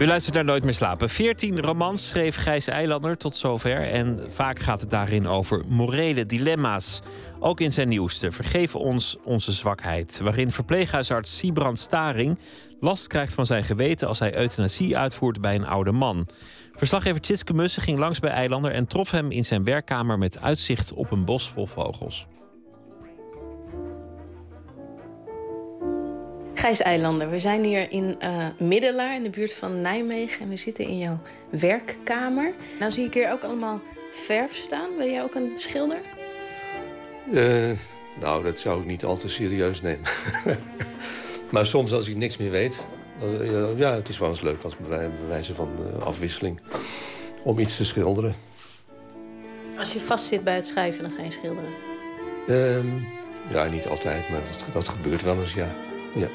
U luistert naar Nooit meer slapen. 14 romans schreef Gijs Eilander tot zover. En vaak gaat het daarin over morele dilemma's. Ook in zijn nieuwste Vergeef ons onze zwakheid. Waarin verpleeghuisarts Siebrand Staring last krijgt van zijn geweten als hij euthanasie uitvoert bij een oude man. Verslaggever Tjitske Mussen ging langs bij Eilander en trof hem in zijn werkkamer met uitzicht op een bos vol vogels. Gijs Eilander, we zijn hier in uh, Middelaar, in de buurt van Nijmegen. En we zitten in jouw werkkamer. Nou zie ik hier ook allemaal verf staan. Ben jij ook een schilder? Uh, nou, dat zou ik niet al te serieus nemen. maar soms als ik niks meer weet... Uh, ja, het is wel eens leuk als bij wijze van afwisseling... om iets te schilderen. Als je vastzit bij het schrijven, dan ga je schilderen? Ehm, ja, niet altijd, maar dat, dat gebeurt wel eens, ja. ja.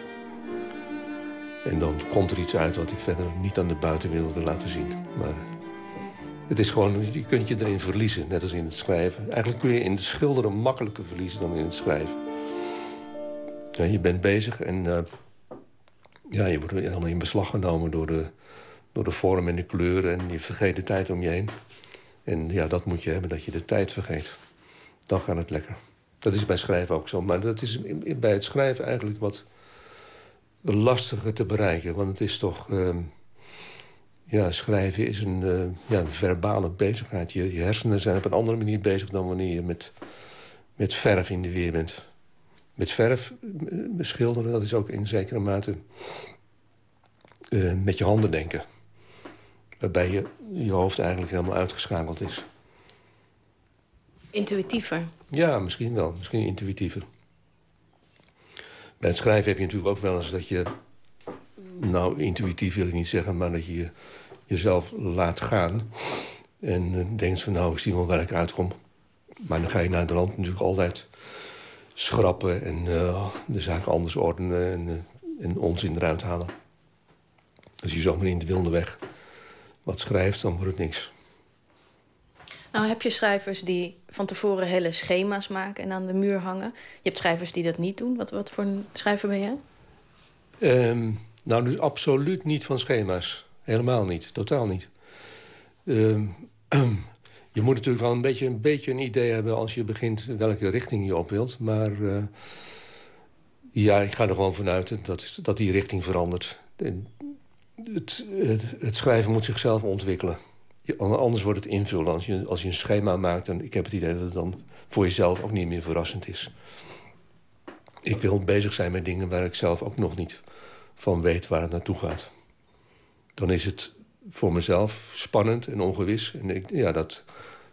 En dan komt er iets uit wat ik verder niet aan de buitenwereld wil laten zien. Maar het is gewoon, je kunt je erin verliezen, net als in het schrijven. Eigenlijk kun je in het schilderen makkelijker verliezen dan in het schrijven. Ja, je bent bezig en uh, ja, je wordt helemaal in beslag genomen door de, door de vorm en de kleuren. En je vergeet de tijd om je heen. En ja, dat moet je hebben, dat je de tijd vergeet. Dan gaat het lekker. Dat is bij schrijven ook zo. Maar dat is bij het schrijven eigenlijk wat lastiger te bereiken. Want het is toch... Uh, ja, schrijven is een, uh, ja, een verbale bezigheid. Je, je, hersenen zijn op een andere manier bezig... dan wanneer je met, met verf in de weer bent. Met verf beschilderen, dat is ook in zekere mate... Uh, met je handen denken. Waarbij je, je hoofd eigenlijk helemaal uitgeschakeld is. Intuïtiever? Ja, misschien wel. Misschien intuïtiever. Bij het schrijven heb je natuurlijk ook wel eens dat je... nou, intuïtief wil ik niet zeggen... maar dat je jezelf laat gaan. En uh, denkt van, nou, ik zie wel waar ik uitkom. Maar dan ga je naar de land natuurlijk altijd schrappen... en uh, de zaken anders ordenen en, uh, en onzin eruit halen. Als je zomaar in de wilde weg wat schrijft, dan wordt het niks. Nou heb je schrijvers die van tevoren hele schema's maken en aan de muur hangen. Je hebt schrijvers die dat niet doen. Wat, wat voor een schrijver ben jij? Um, nou, dus absoluut niet van schema's. Helemaal niet. Totaal niet. Um, je moet natuurlijk wel een beetje, een beetje een idee hebben... als je begint welke richting je op wilt. Maar uh, ja, ik ga er gewoon vanuit dat, dat die richting verandert. Het, het schrijven moet zichzelf ontwikkelen. Anders wordt het invullen. Als je, als je een schema maakt, en ik heb het idee dat het dan voor jezelf ook niet meer verrassend is. Ik wil bezig zijn met dingen waar ik zelf ook nog niet van weet waar het naartoe gaat. Dan is het voor mezelf spannend en ongewis. En ja, dat,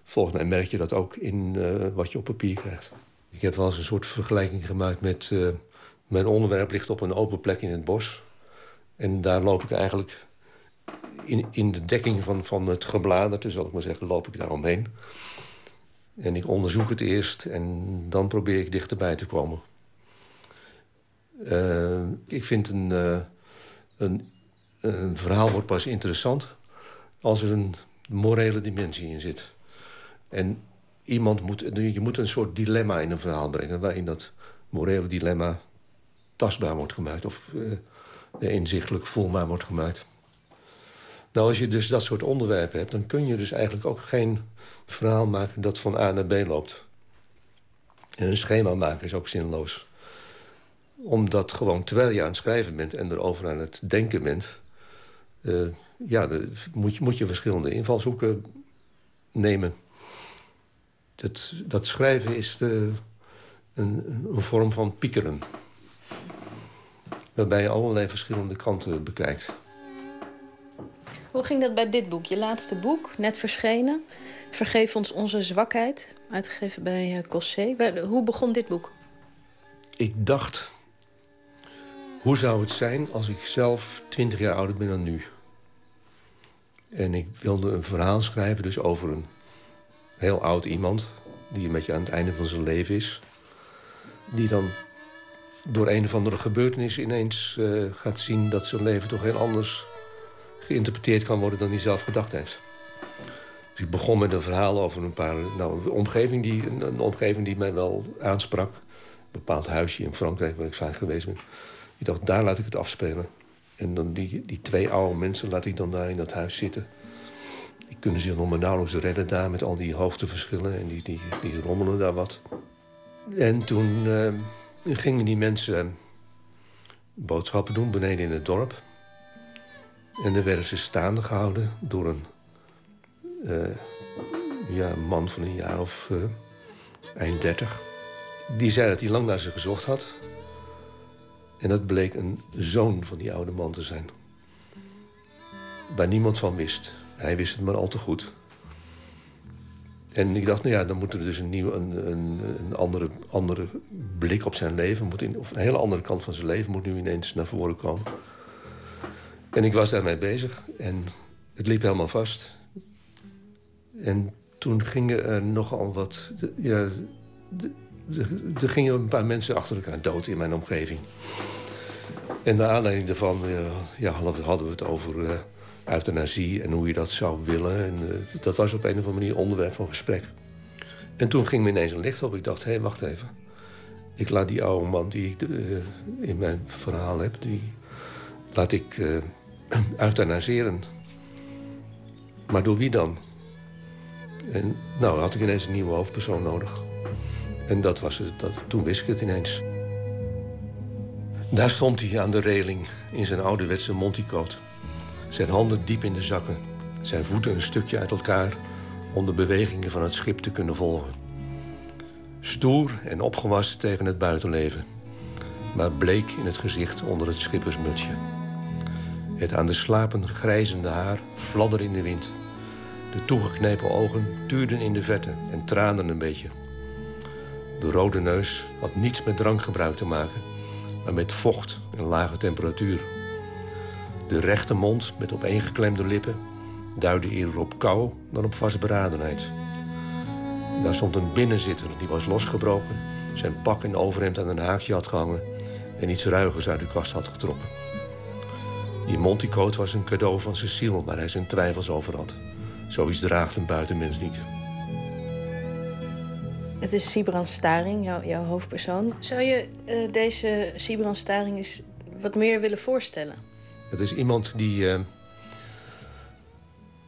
volgens mij merk je dat ook in uh, wat je op papier krijgt. Ik heb wel eens een soort vergelijking gemaakt met... Uh, mijn onderwerp ligt op een open plek in het bos. En daar loop ik eigenlijk in, in de dekking van, van het gebladerte, zal ik maar zeggen, loop ik daar omheen. En ik onderzoek het eerst en dan probeer ik dichterbij te komen. Uh, ik vind een, uh, een, een, verhaal wordt pas interessant als er een morele dimensie in zit. En iemand moet, je moet een soort dilemma in een verhaal brengen... waarin dat morele dilemma tastbaar wordt gemaakt... of uh, inzichtelijk voelbaar wordt gemaakt. Nou, als je dus dat soort onderwerpen hebt... dan kun je dus eigenlijk ook geen verhaal maken dat van A naar B loopt. En een schema maken is ook zinloos. Omdat gewoon terwijl je aan het schrijven bent... en erover aan het denken bent... Uh, ja, moet, je, moet je verschillende invalshoeken nemen. Dat, dat schrijven is de, een vorm van piekeren. Waarbij je allerlei verschillende kanten bekijkt. Hoe ging dat bij dit boek? Je laatste boek, net verschenen. Vergeef ons onze zwakheid, uitgegeven bij uh, Cossé. Hoe begon dit boek? Ik dacht, hoe zou het zijn als ik zelf twintig jaar ouder ben dan nu? En ik wilde een verhaal schrijven dus over een heel oud iemand... die een beetje aan het einde van zijn leven is. Die dan door een of andere gebeurtenis ineens uh, gaat zien... dat zijn leven toch heel anders geïnterpreteerd kan worden dan hij zelf gedacht heeft. Dus ik begon met een verhaal over een paar, nou, een, omgeving die, een, omgeving die mij wel aansprak. Een bepaald huisje in Frankrijk waar ik vaak geweest ben. Ik dacht, daar laat ik het afspelen. En dan die, die twee oude mensen laat ik dan daar in dat huis zitten. Die kunnen zich nog maar nauwelijks redden daar met al die hoogteverschillen. En die, die, die rommelen daar wat. En toen uh, gingen die mensen boodschappen doen beneden in het dorp. En dan werden ze staande gehouden door een uh, ja, man van een jaar of uh, eind dertig. Die zei dat hij lang naar ze gezocht had. En dat bleek een zoon van die oude man te zijn. Waar niemand van wist. Hij wist het maar al te goed. En ik dacht, nou ja, dan moet er dus een, nieuw, een, een, een andere, andere blik op zijn leven... Of een hele andere kant van zijn leven moet nu ineens naar voren komen. En ik was daarmee bezig en het liep helemaal vast. En toen gingen er nogal wat... Ja, er gingen een paar mensen achter elkaar dood in mijn omgeving. En de aanleiding daarvan ja, hadden we het over uh, euthanasie en hoe je dat zou willen. En uh, dat was op een of andere manier onderwerp van gesprek. En toen ging me ineens een licht op. Ik dacht, hé, hey, wacht even. Ik laat die oude man die ik uh, in mijn verhaal heb... die laat ik euthanaseren. Maar door wie dan? En nou, had ik ineens een nieuwe hoofdpersoon nodig. En dat was het. Dat, toen wist ik het ineens. Daar stond hij aan de reling in zijn ouderwetse monticoat. Zijn handen diep in de zakken. Zijn voeten een stukje uit elkaar om de bewegingen van het schip te kunnen volgen. Stoer en opgewassen tegen het buitenleven. Maar bleek in het gezicht onder het schippersmutsje. Het aan de slapen grijzende haar fladderde in de wind. De toegeknepen ogen tuurden in de verte en traanden een beetje. De rode neus had niets met drankgebruik te maken, maar met vocht en lage temperatuur. De rechte mond met opeengeklemde lippen duidde eerder op kou dan op vastberadenheid. Daar stond een binnenzitter die was losgebroken, zijn pak en overhemd aan een haakje had gehangen en iets ruigers uit de kast had getrokken. Die Monticoat was een cadeau van Cecile, waar hij zijn twijfels over had. Zoiets draagt een buitenmens niet. Het is Sibran Staring, jouw, jouw hoofdpersoon. Zou je uh, deze Sibran Staring eens wat meer willen voorstellen? Het is iemand die uh,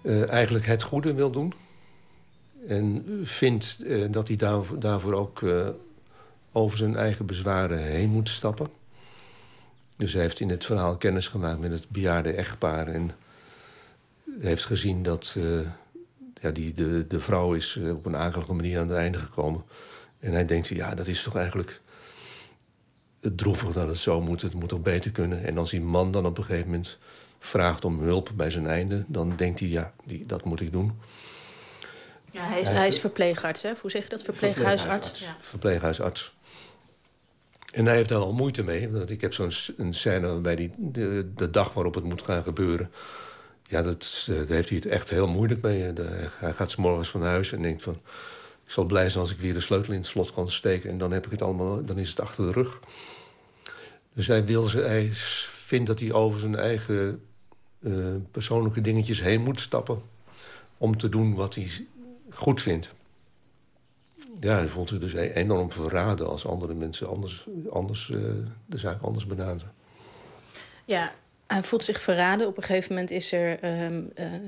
uh, eigenlijk het goede wil doen. En vindt dat hij daarvoor, daarvoor ook over zijn eigen bezwaren heen moet stappen. Dus hij heeft in het verhaal kennis gemaakt met het bejaarde echtpaar. En heeft gezien dat ja, die, de, de vrouw is eh, op een akelige manier aan het einde gekomen. En hij denkt, ja, dat is toch eigenlijk droevig dat het zo moet. Het moet toch beter kunnen. En als die man dan op een gegeven moment vraagt om hulp bij zijn einde... dan denkt hij, ja, die, dat moet ik doen. Ja, hij is, hij is verpleegarts, hè? Hoe zeg je dat? Verpleeghuisarts? Ja. Verpleeghuisarts. En hij heeft daar al moeite mee. Want ik heb zo'n scène waarbij die, de, dag waarop het moet gaan gebeuren... Ja, dat, uh, daar heeft hij het echt heel moeilijk mee. De, hij gaat s morgens van huis en denkt van... ik zal blij zijn als ik weer de sleutel in het slot kan steken... en dan, heb ik het allemaal, dan is het achter de rug. Dus hij, wil hij vindt dat hij over zijn eigen uh, persoonlijke dingetjes heen moet stappen... om te doen wat hij goed vindt. Ja, hij voelt zich dus e-, enorm verraden als andere mensen anders, anders uh, de zaak anders benaderen. Ja, hij voelt zich verraden. Op een gegeven moment is er uh,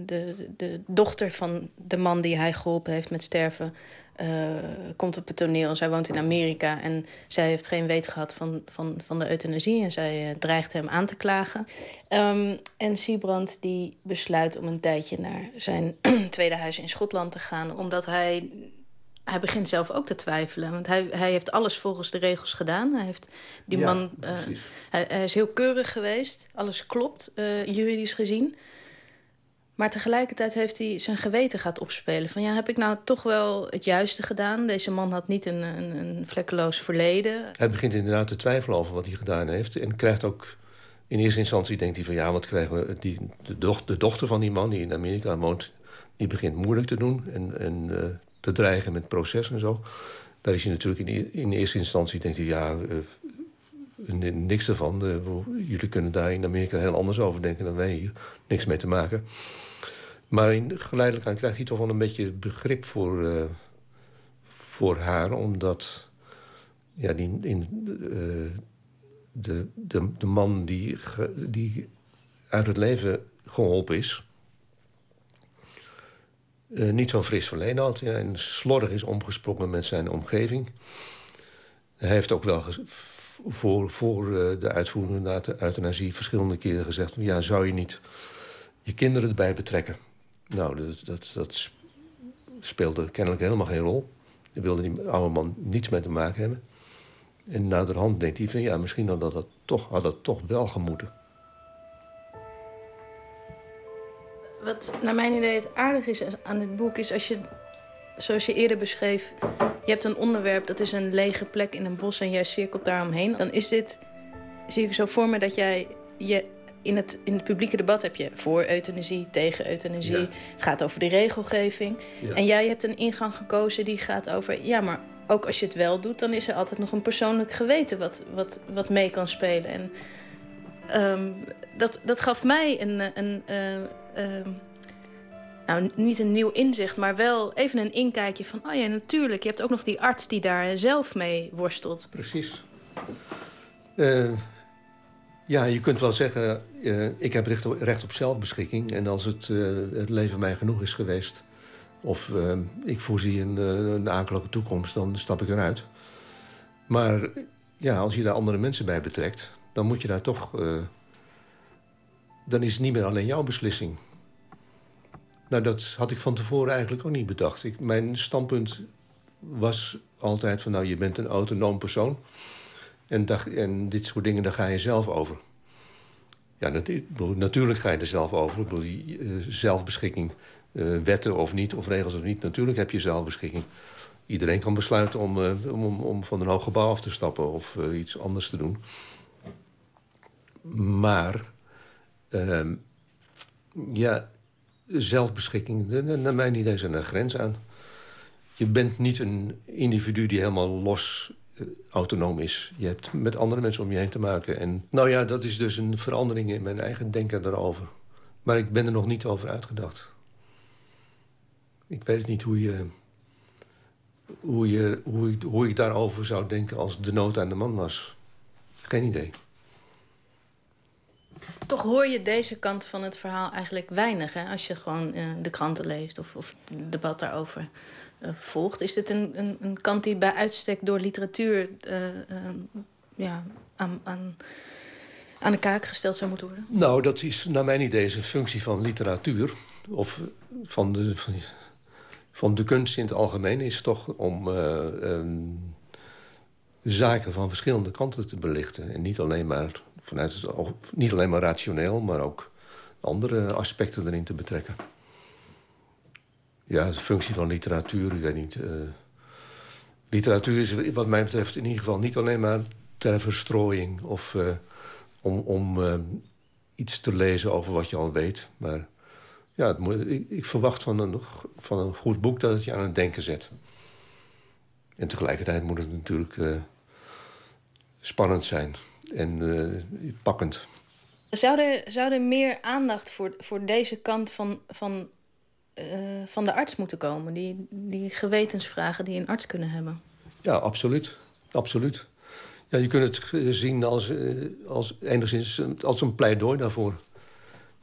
de, de dochter van de man die hij geholpen heeft met sterven. Uh, komt op het toneel. Zij woont in Amerika en zij heeft geen weet gehad van, van, van de euthanasie. En zij dreigt hem aan te klagen. Um, en Siebrand die besluit om een tijdje naar zijn tweede huis in Schotland te gaan. Omdat hij hij begint zelf ook te twijfelen. Want hij, hij heeft alles volgens de regels gedaan. Hij, heeft die man, uh, hij, hij, is heel keurig geweest. Alles klopt, uh, juridisch gezien. Maar tegelijkertijd heeft hij zijn geweten gaat opspelen. Van ja, heb ik nou toch wel het juiste gedaan? Deze man had niet een, een, een vlekkeloos verleden. Hij begint inderdaad te twijfelen over wat hij gedaan heeft. En krijgt ook... In eerste instantie denkt hij van ja, wat krijgen we... Die, de, dochter, de dochter van die man die in Amerika woont... die begint moeilijk te doen. En, en uh, te dreigen met proces en zo. Daar is hij natuurlijk in, in eerste instantie, denkt hij, ja, uh, niks ervan. Uh, jullie kunnen daar in Amerika heel anders over denken dan wij hier. Niks mee te maken. Maar geleidelijk aan krijgt hij toch wel een beetje begrip voor, voor haar. Omdat ja, die, in, de, de, de man die, die uit het leven geholpen is. Uh, niet zo'n fris verleden had. Ja, en slordig is omgesprongen met zijn omgeving. Hij heeft ook wel voor, voor uh, de uitvoering naar de euthanasie verschillende keren gezegd... ja, zou je niet je kinderen erbij betrekken? Nou, dat, dat, dat speelde kennelijk helemaal geen rol. Hij wilde die oude man niets mee te maken hebben. En naderhand denkt hij van ja, misschien had dat, toch, had dat toch wel gemoeten. Wat naar mijn idee het aardig is aan dit boek is als je, zoals je eerder beschreef, je hebt een onderwerp dat is een lege plek in een bos en jij cirkelt daaromheen. Dan is dit, zie ik zo voor me dat jij je in het, in het publieke debat heb je voor euthanasie, tegen euthanasie. Het gaat over de regelgeving. En jij hebt een ingang gekozen die gaat over... ja, maar ook als je het wel doet, dan is er altijd nog een persoonlijk geweten... wat, wat, wat mee kan spelen. En um, dat, dat gaf mij een... een uh, nou, niet een nieuw inzicht, maar wel even een inkijkje van... oh ja, natuurlijk, je hebt ook nog die arts die daar zelf mee worstelt. Precies. Uh, ja, je kunt wel zeggen, uh, ik heb recht op, zelfbeschikking. En als het, uh, het leven mij genoeg is geweest... of ik voorzie een, een toekomst, dan stap ik eruit. Maar ja, als je daar andere mensen bij betrekt... dan moet je daar toch... dan is het niet meer alleen jouw beslissing. Nou, dat had ik van tevoren eigenlijk ook niet bedacht. Ik, mijn standpunt was altijd van... nou, je bent een autonoom persoon... En, dit soort dingen, daar ga je zelf over. Ja, natuurlijk ga je er zelf over. Ik bedoel, uh, zelfbeschikking, uh, wetten of niet, of regels of niet. Natuurlijk heb je zelfbeschikking. Iedereen kan besluiten om, uh, om, om van een hoog gebouw af te stappen of iets anders te doen. Maar, ehm, ja, zelfbeschikking, naar mijn idee er een grens aan. Je bent niet een individu die helemaal los eh, autonoom is. Je hebt met andere mensen om je heen te maken. En nou ja, dat is dus een verandering in mijn eigen denken daarover. Maar ik ben er nog niet over uitgedacht. Ik weet niet hoe je, hoe, je, hoe, hoe ik daarover zou denken als de nood aan de man was. Geen idee. Toch hoor je deze kant van het verhaal eigenlijk weinig... Hè? als je gewoon uh, de kranten leest of, of debat daarover. Eh, volgt. Is dit een, een, een, kant die bij uitstek door literatuur uh, ja, aan, aan, aan de kaak gesteld zou moeten worden? Nou, dat is naar mijn idee een functie van literatuur. Of van de, van de kunst in het algemeen is toch om zaken van verschillende kanten te belichten. En niet alleen maar, vanuit het, niet alleen maar rationeel, maar ook andere aspecten erin te betrekken. Ja, de functie van literatuur, ik weet niet. Uh, literatuur is wat mij betreft in ieder geval niet alleen maar ter verstrooiing... of uh, om, om uh, iets te lezen over wat je al weet. Maar ja, ik, ik, verwacht van een, van een goed boek dat het je aan het denken zet. En tegelijkertijd moet het natuurlijk spannend zijn en pakkend. Zou er, zou er meer aandacht voor, voor deze kant van, van uh, van de arts moeten komen. Die, die gewetensvragen die een arts kunnen hebben. Ja, absoluut. Absoluut. Ja, je kunt het zien als, als, enigszins als een pleidooi daarvoor.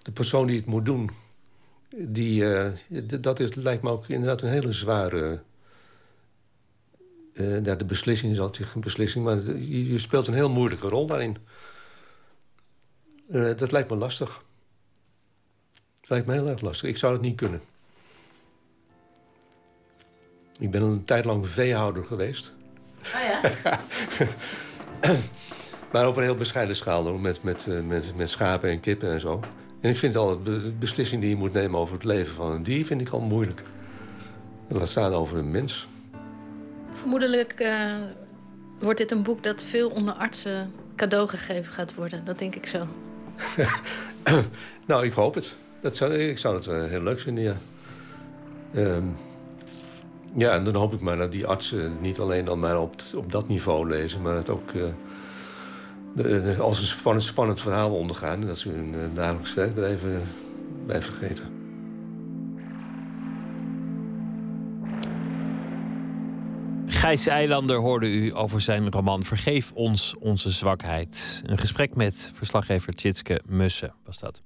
De persoon die het moet doen, die, uh, dat is, lijkt me ook inderdaad een hele zware... ja, de beslissing is altijd een beslissing, maar je, je speelt een heel moeilijke rol daarin. dat lijkt me lastig. Dat lijkt me heel erg lastig. Ik zou het niet kunnen. Ik ben een tijd lang veehouder geweest. Oh ja? maar op een heel bescheiden schaal, met, met, eh, met, met schapen en kippen en zo. En ik vind al de beslissing die je moet nemen over het leven van een dier... vind ik al moeilijk. laat staan over een mens. Vermoedelijk uh, wordt dit een boek dat veel onder artsen cadeau gegeven gaat worden. Dat denk ik zo. nou, ik hoop het. Dat zou, ik zou het uh, heel leuk vinden, ja. Um, ja, en dan hoop ik maar dat die artsen niet alleen dan maar op, op dat niveau lezen... maar het ook uh, als een spannend, verhaal ondergaan... dat ze hun dagelijks werk er even bij vergeten. Gijs Eilander hoorde u over zijn roman Vergeef ons onze zwakheid. Een gesprek met verslaggever Tjitske Mussen was dat.